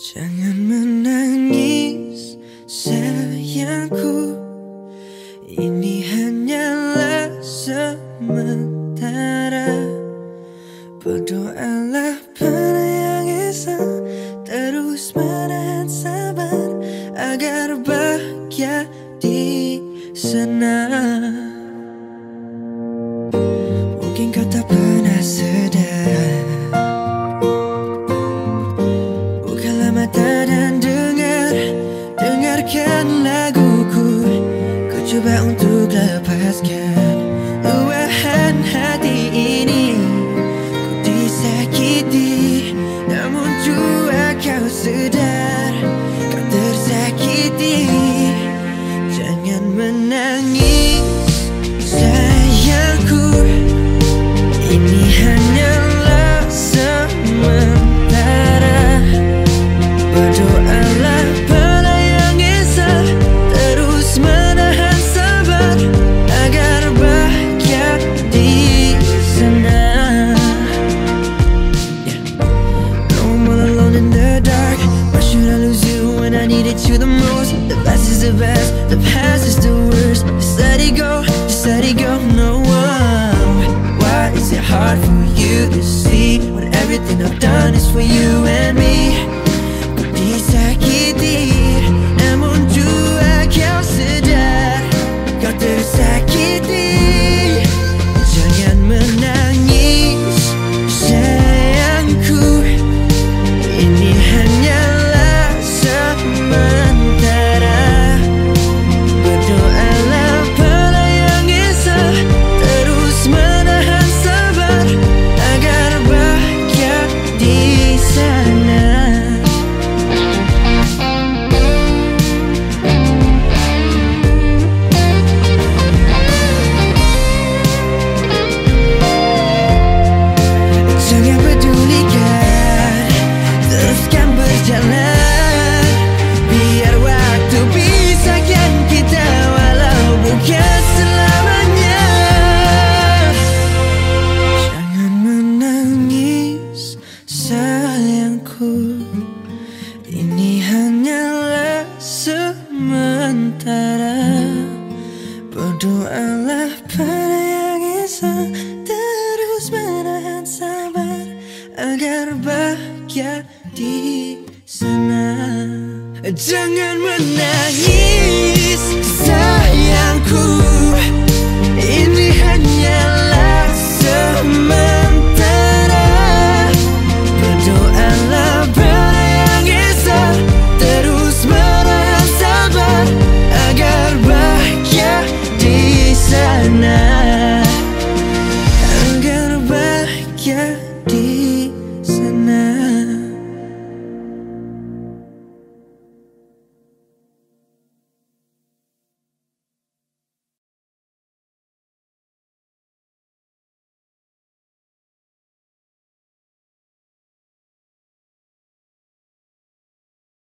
Jangan menangis sayangku. Ini hanyalah sementara. Berdoalah pada yang esa Terus menahan sabar Agar bahagia untuk lepaskan. Luahan hati ini Ku disakiti. Namun jua kau sedar Kau tersakiti. Jangan menangis Sayangku. Ini hanyalah sementara the best, the past is the worst. Just let it go, just let it go, no one. Why is it hard for you to see When everything I've done is for you and me Ini hanyalah sementara. Berdoalah pada yang esa Terus menahan sabar Agar bahagia di sana. Jangan menangis again